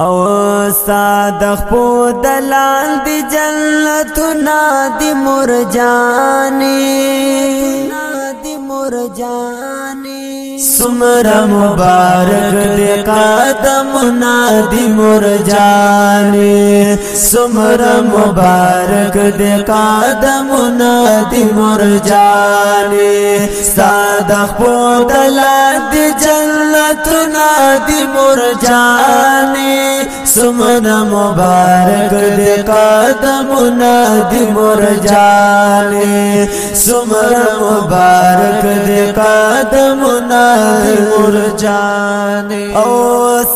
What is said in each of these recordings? او ساد خپو دلال دی جنتنا دی مرجانی دی مرجانی سمر مبارک دی قدمنا دی مرجانی سمر مبارک دی قدمنا دی مرجانی ساد خپو دلال دی جنتنا جنتنا دی مرجانی سمنا مبارک دی قدمنا دی مرجانی سمنا مبارک دی قدمنا دی مرجانی او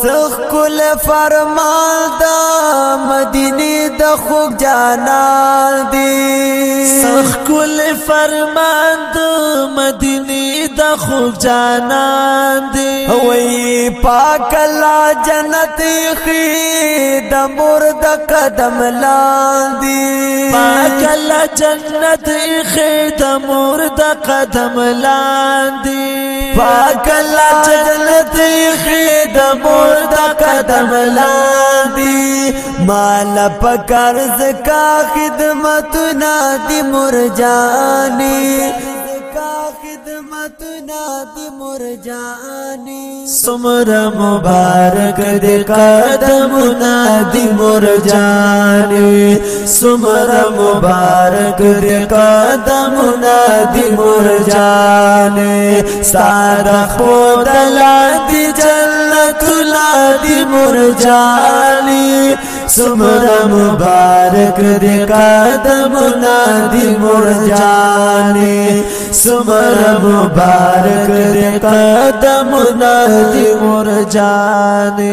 سخ کل فرمان دا مدینی د خوږ جانان دی سخ کل فرمان د مدینی خوږ جانان دی وای پاک الله جنت خې د مور د قدم لاندې پاک الله جنت خې د مور د قدم لاندې پاک الله جنت خې د مور د قدم لاندې مال پکار زکا خدمت نادي مور جاني नाद मुर जानी सुमर मुबार गर कदम नदी मोर जाने सुमर मु मुबार गुर कदम नदी मोर जाने सारा हो दला दि जल कुर जानी सुमर मुबार गदम नदी मोर जाने سمر مبارک دے قدم نا دی مر جانے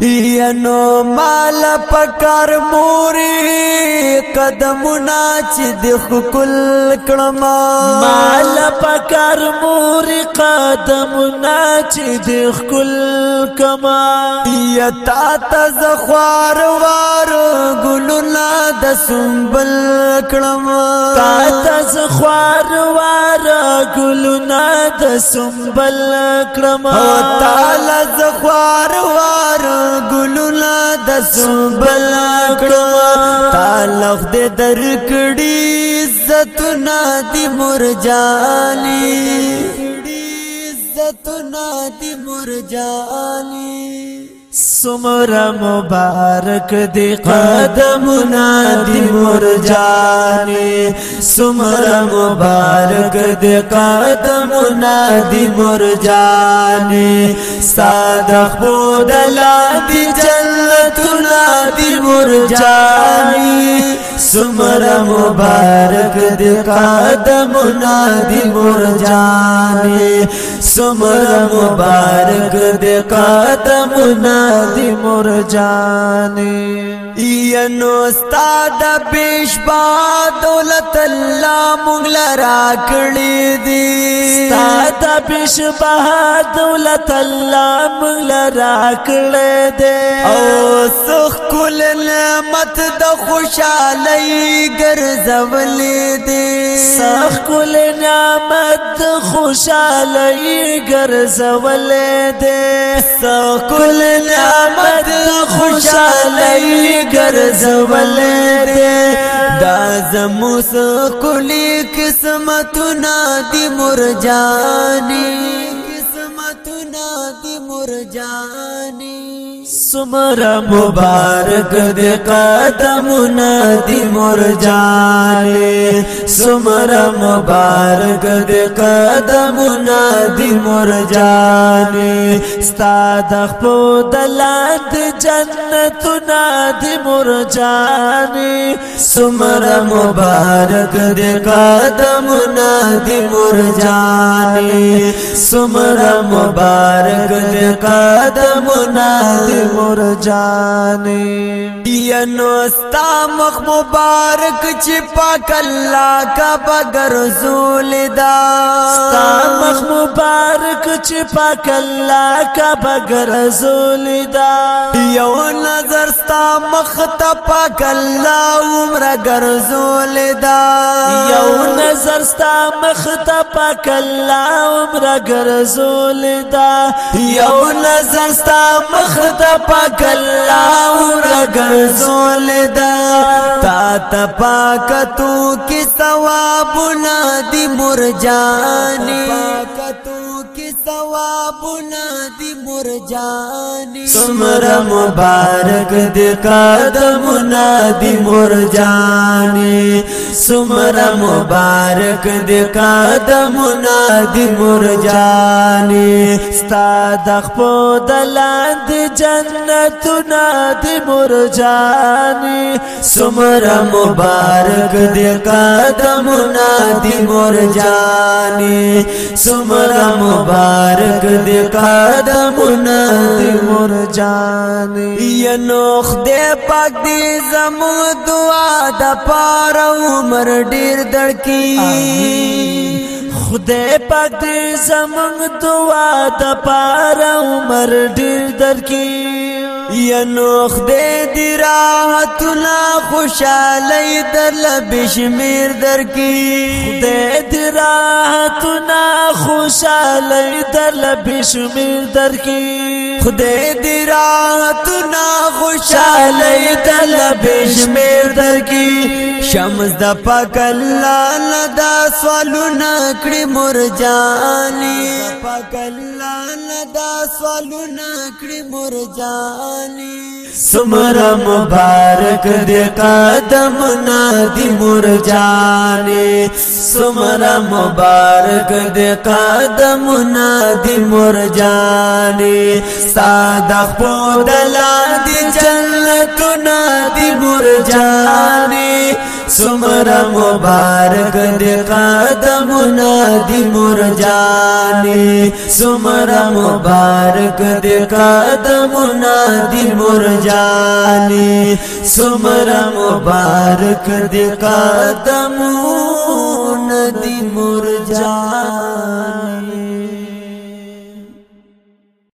ینو مال پکار موري قدمونه چې د خکل کړم مال پکار موري قدمونه چې د خکل کما یتا تز خوار وار ګلونه د سنبل کړم تا تز خوار وار ګلونه د سنبل کړم او تا لز خوار وار د سبل کړو تعلق دې درکړي عزتنا دی مرجالی عزتنا دی مرجالی سمر مبارک دی قدمنا دی مرجانی سمر مبارک دی قدمنا دی مرجانی صادق بودلا دی جنتنا دی مرجانی سمر مبارک دی قدمنا دی مرجانی سمر مبارک دی قدمنا دی مور جانی یا نو استاد پیش با دولت الله مغل را کړی دی استاد پیش با دولت الله مغل را کړی دی او سخ کل نعمت د خوشالۍ ګرځولې دی سخ کل نعمت خوشالای ګرځول دې سخ کل نعمت خوشالای ګرځول دې دا زمو سخ کل قسمت نادي مرجاني قسمت نادي مرجاني سمرا مبارک دے قدمنا دی مر جانے سمرا مبارک دے قدمنا دی مر جانے ستاد خپو دلات جنت نا دی مر جانے سمرا مبارک دے قدمنا دی مر جانے سمرا مبارک دے قدمنا دی مر نور جانې یا نو ستا مخ مبارک چې پاک الله کا بغرزول دا ستا مخ مبارک چې پاک الله کا بغرزول دا یو نظر ستا مخ ته پاک الله عمره غرزول دا یو نظر ستا مخ ته پاک الله عمره غرزول دا یو نظر ستا مخ ته پاک الله رګزول دا تا ته پاک تو کی ثواب ندی مرجانی ثوابنا دی مرجانی سمر مبارک دی قدمنا دی مرجانی سمر مبارک دی قدمنا دی مرجانی ستا دخپو دلاند جنتنا دی مرجانی سمر مبارک دی قدمنا دی مرجانی سمر مبارک مبارک دې قدمونه تیمور جان یا نوخ دې پاک دې زمو دعا د پاره عمر ډیر دړکی خدای پاک دې زمنګ دعا د پاره عمر ډیر درکې یا نوخ دې دی راحتنا خوشالۍ در لبشمیر در کی دې دی راحتنا خوشالۍ در لبشمیر در کی خدای دې راحتنا خوشالۍ در لبشمیر در کی شمس د پکل لاله دا سوالونه کړی مرجانی پکل سوالونه کړی مرجانی سمرا مبارک دې قدم نادي مرجانی سمرا مبارک دې قدم نادي مرجانی صادق په دلا دې جنت نادي مرجانی सुमर مبارک गे कदम नदी مرجانی जानी مبارک मुबार गदे कदम مرجانی मोर مبارک सुमर मुबार गदे مرجانی